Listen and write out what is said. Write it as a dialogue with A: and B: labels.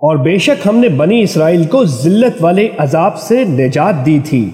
A: اور بے شک ہم نے بنی اسرائیل کو ذلت والے عذاب سے نجات دی تھی۔